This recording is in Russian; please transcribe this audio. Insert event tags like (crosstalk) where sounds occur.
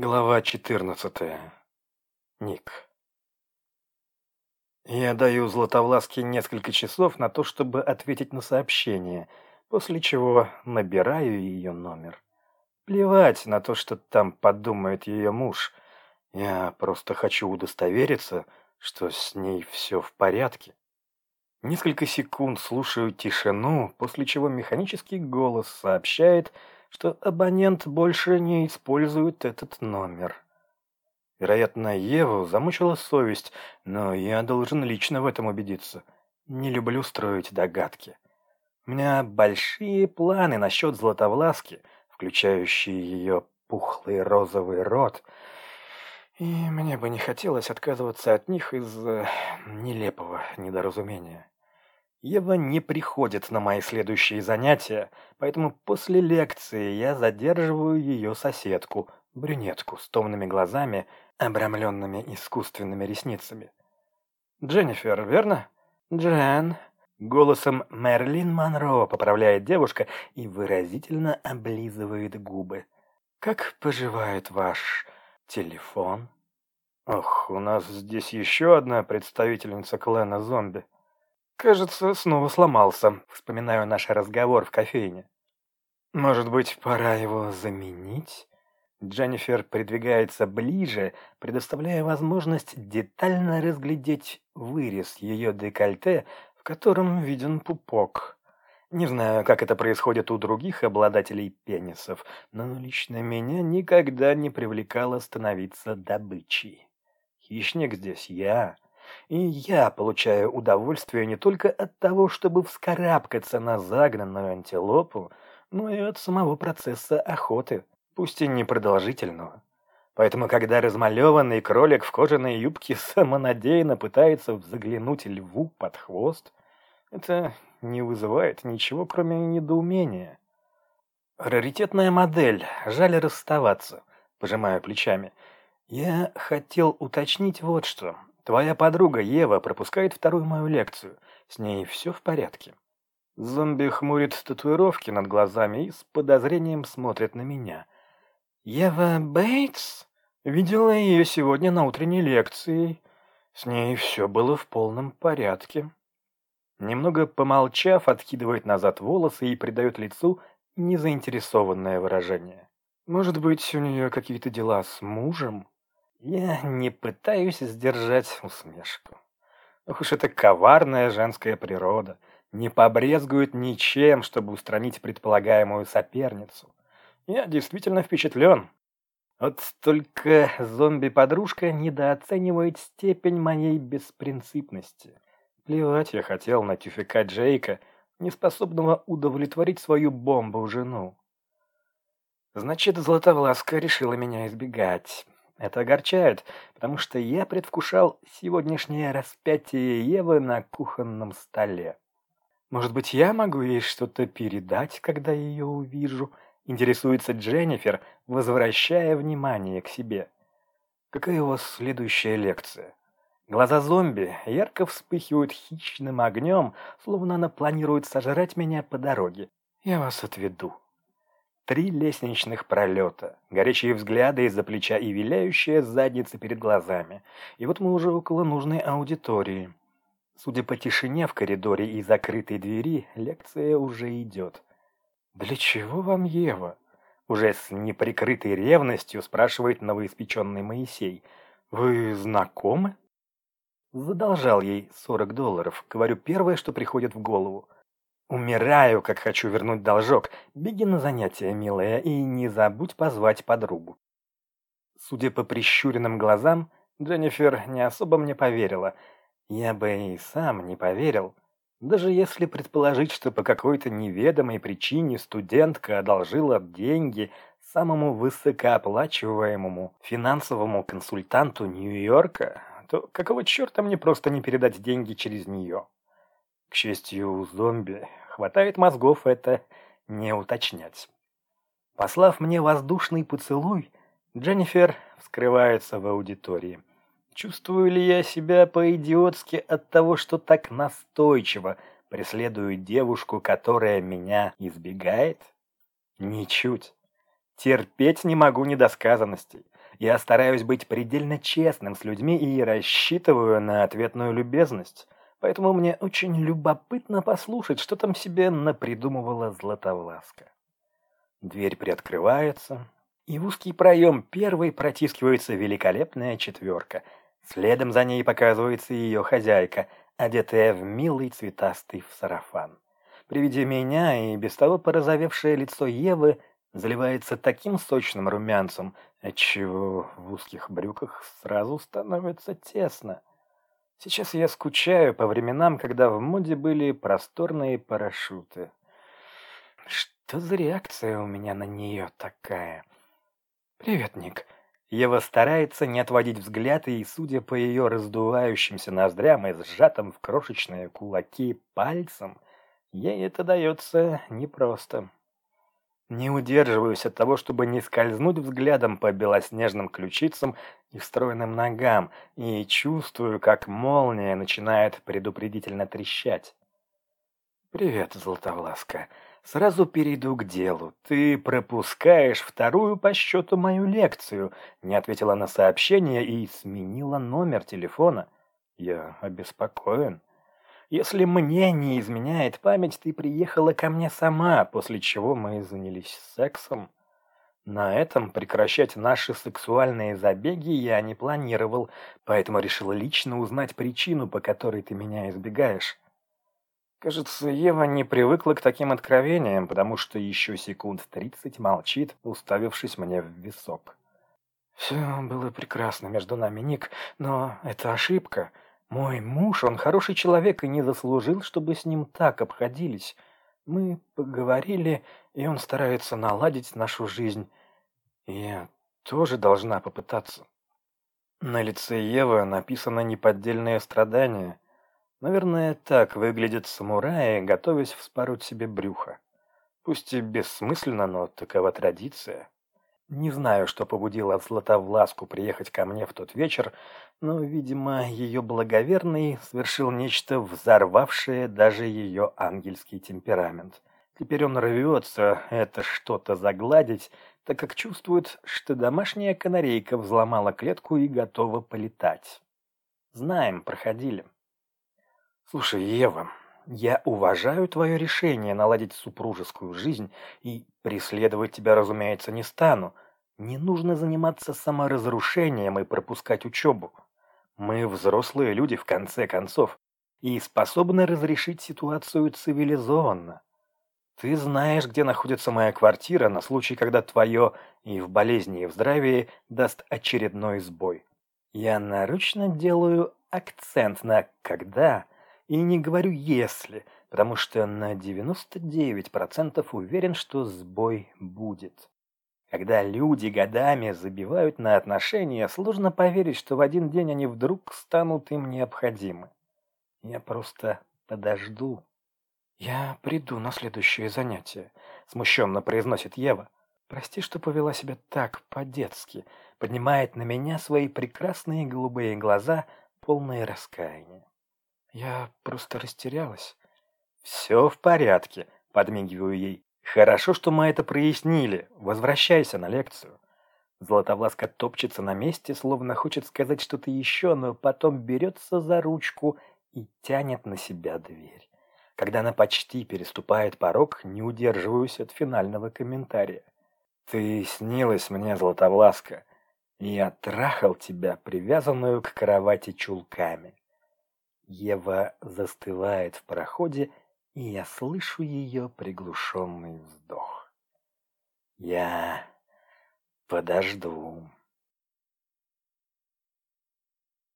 Глава 14. Ник. Я даю Златовласке несколько часов на то, чтобы ответить на сообщение, после чего набираю ее номер. Плевать на то, что там подумает ее муж. Я просто хочу удостовериться, что с ней все в порядке. Несколько секунд слушаю тишину, после чего механический голос сообщает, что абонент больше не использует этот номер. Вероятно, Еву замучила совесть, но я должен лично в этом убедиться. Не люблю строить догадки. У меня большие планы насчет Златовласки, включающие ее пухлый розовый рот, и мне бы не хотелось отказываться от них из нелепого недоразумения. Ева не приходит на мои следующие занятия, поэтому после лекции я задерживаю ее соседку, брюнетку с томными глазами, обрамленными искусственными ресницами. «Дженнифер, верно?» «Джен», — голосом Мерлин Монро поправляет девушка и выразительно облизывает губы. «Как поживает ваш телефон?» «Ох, у нас здесь еще одна представительница клана зомби». Кажется, снова сломался. Вспоминаю наш разговор в кофейне. Может быть, пора его заменить? Дженнифер придвигается ближе, предоставляя возможность детально разглядеть вырез ее декольте, в котором виден пупок. Не знаю, как это происходит у других обладателей пенисов, но лично меня никогда не привлекало становиться добычей. Хищник здесь я. И я получаю удовольствие не только от того, чтобы вскарабкаться на загнанную антилопу, но и от самого процесса охоты, пусть и непродолжительного. Поэтому, когда размалеванный кролик в кожаной юбке (laughs) самонадеянно пытается заглянуть льву под хвост, это не вызывает ничего, кроме недоумения. Раритетная модель, жаль расставаться, пожимаю плечами. Я хотел уточнить вот что. Твоя подруга Ева пропускает вторую мою лекцию. С ней все в порядке. Зомби хмурит татуировки над глазами и с подозрением смотрит на меня. Ева Бейтс? Видела ее сегодня на утренней лекции. С ней все было в полном порядке. Немного помолчав, откидывает назад волосы и придает лицу незаинтересованное выражение. Может быть, у нее какие-то дела с мужем? Я не пытаюсь сдержать усмешку. Ох уж это коварная женская природа. Не побрезгует ничем, чтобы устранить предполагаемую соперницу. Я действительно впечатлен. Вот только зомби-подружка недооценивает степень моей беспринципности. Плевать я хотел на тюфика Джейка, неспособного удовлетворить свою бомбу-жену. Значит, Златовласка решила меня избегать. Это огорчает, потому что я предвкушал сегодняшнее распятие Евы на кухонном столе. Может быть, я могу ей что-то передать, когда ее увижу? Интересуется Дженнифер, возвращая внимание к себе. Какая у вас следующая лекция? Глаза зомби ярко вспыхивают хищным огнем, словно она планирует сожрать меня по дороге. Я вас отведу. Три лестничных пролета, горячие взгляды из-за плеча и виляющая задница перед глазами. И вот мы уже около нужной аудитории. Судя по тишине в коридоре и закрытой двери, лекция уже идет. «Для чего вам Ева?» Уже с неприкрытой ревностью спрашивает новоиспеченный Моисей. «Вы знакомы?» Задолжал ей 40 долларов. Говорю первое, что приходит в голову. Умираю, как хочу вернуть должок. Беги на занятия, милая, и не забудь позвать подругу. Судя по прищуренным глазам, Дженнифер не особо мне поверила. Я бы и сам не поверил. Даже если предположить, что по какой-то неведомой причине студентка одолжила деньги самому высокооплачиваемому финансовому консультанту Нью-Йорка, то какого черта мне просто не передать деньги через нее? К счастью, у зомби хватает мозгов это не уточнять. Послав мне воздушный поцелуй, Дженнифер вскрывается в аудитории. Чувствую ли я себя по-идиотски от того, что так настойчиво преследую девушку, которая меня избегает? Ничуть. Терпеть не могу недосказанностей. Я стараюсь быть предельно честным с людьми и рассчитываю на ответную любезность. Поэтому мне очень любопытно послушать, что там себе напридумывала Златовласка. Дверь приоткрывается, и в узкий проем первой протискивается великолепная четверка. Следом за ней показывается ее хозяйка, одетая в милый цветастый сарафан. При виде меня и без того порозовевшее лицо Евы заливается таким сочным румянцем, отчего в узких брюках сразу становится тесно. Сейчас я скучаю по временам, когда в моде были просторные парашюты. Что за реакция у меня на нее такая? Привет, Ник. Ева старается не отводить взгляд, и, судя по ее раздувающимся ноздрям и сжатым в крошечные кулаки пальцем, ей это дается непросто. Не удерживаюсь от того, чтобы не скользнуть взглядом по белоснежным ключицам и встроенным ногам, и чувствую, как молния начинает предупредительно трещать. «Привет, Златовласка. Сразу перейду к делу. Ты пропускаешь вторую по счету мою лекцию», — не ответила на сообщение и сменила номер телефона. «Я обеспокоен». Если мне не изменяет память, ты приехала ко мне сама, после чего мы занялись сексом. На этом прекращать наши сексуальные забеги я не планировал, поэтому решил лично узнать причину, по которой ты меня избегаешь. Кажется, Ева не привыкла к таким откровениям, потому что еще секунд тридцать молчит, уставившись мне в висок. Все было прекрасно между нами, Ник, но это ошибка — мой муж, он хороший человек и не заслужил, чтобы с ним так обходились. Мы поговорили, и он старается наладить нашу жизнь. я тоже должна попытаться. На лице Евы написано неподдельное страдание. Наверное, так выглядят самураи, готовясь вспороть себе брюхо. Пусть и бессмысленно, но такова традиция. Не знаю, что побудило Златовласку приехать ко мне в тот вечер, но, видимо, ее благоверный совершил нечто взорвавшее даже ее ангельский темперамент. Теперь он рвется это что-то загладить, так как чувствует, что домашняя канарейка взломала клетку и готова полетать. Знаем, проходили. Слушай, Ева, я уважаю твое решение наладить супружескую жизнь и преследовать тебя, разумеется, не стану. Не нужно заниматься саморазрушением и пропускать учебу. Мы взрослые люди, в конце концов, и способны разрешить ситуацию цивилизованно. Ты знаешь, где находится моя квартира на случай, когда твое и в болезни, и в здравии даст очередной сбой. Я нарочно делаю акцент на «когда», и не говорю «если», потому что на 99% уверен, что сбой будет. Когда люди годами забивают на отношения, сложно поверить, что в один день они вдруг станут им необходимы. Я просто подожду. Я приду на следующее занятие, смущенно произносит Ева. Прости, что повела себя так по-детски, поднимает на меня свои прекрасные голубые глаза, полные раскаяния. Я просто растерялась. «Все в порядке», — подмигиваю ей. «Хорошо, что мы это прояснили. Возвращайся на лекцию». Златовласка топчется на месте, словно хочет сказать что-то еще, но потом берется за ручку и тянет на себя дверь. Когда она почти переступает порог, не удерживаюсь от финального комментария. «Ты снилась мне, Златовласка. Я трахал тебя, привязанную к кровати чулками. Ева застывает в проходе, и я слышу ее приглушенный вздох. Я подожду.